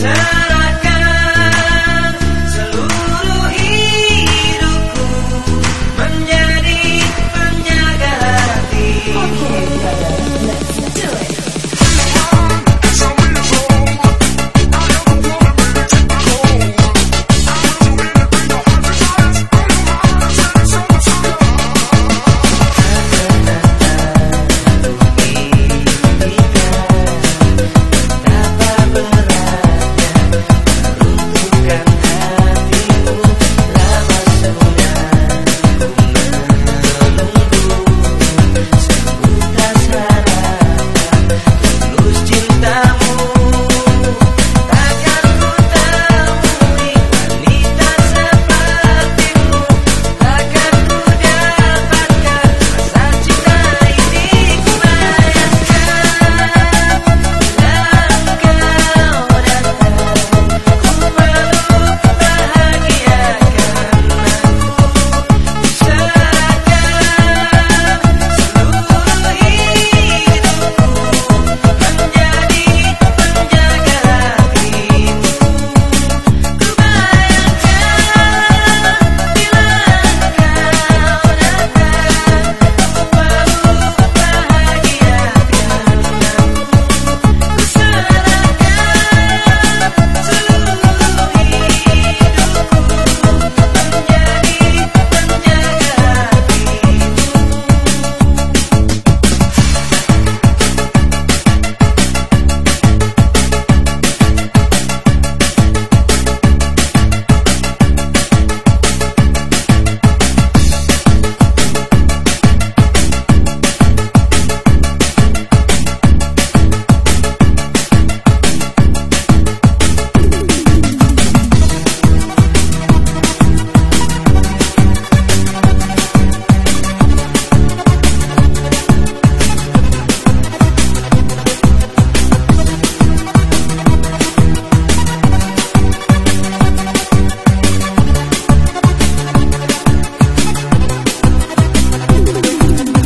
Yeah.